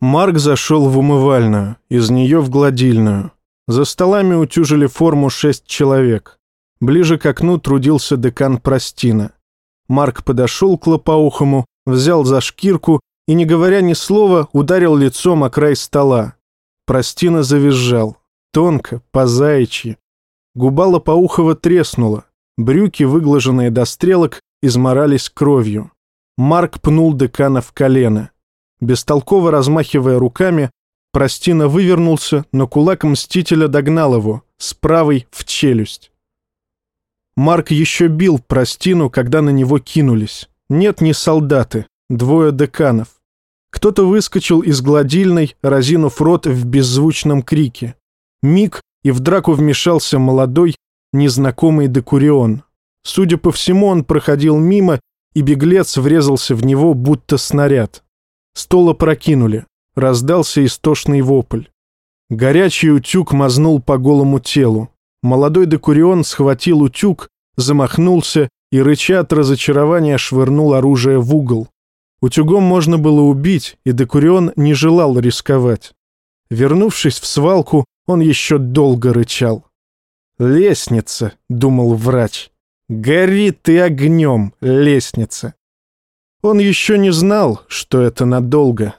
Марк зашел в умывальную, из нее в гладильную. За столами утюжили форму шесть человек. Ближе к окну трудился декан Простина. Марк подошел к Лопоухому, взял за шкирку и, не говоря ни слова, ударил лицом о край стола. Простина завизжал. Тонко, по-заячьи. Губа Лопоухова треснула. Брюки, выглаженные до стрелок, изморались кровью. Марк пнул декана в колено. Бестолково размахивая руками, Простина вывернулся, но кулак Мстителя догнал его, с правой в челюсть. Марк еще бил Простину, когда на него кинулись. Нет, не солдаты, двое деканов. Кто-то выскочил из гладильной, разинув рот в беззвучном крике. Миг, и в драку вмешался молодой, незнакомый Декурион. Судя по всему, он проходил мимо, и беглец врезался в него, будто снаряд. Стола прокинули. Раздался истошный вопль. Горячий утюг мазнул по голому телу. Молодой Декурион схватил утюг, замахнулся и, рыча от разочарования, швырнул оружие в угол. Утюгом можно было убить, и Декурион не желал рисковать. Вернувшись в свалку, он еще долго рычал. «Лестница», — думал врач. «Горит ты огнем, лестница». Он еще не знал, что это надолго.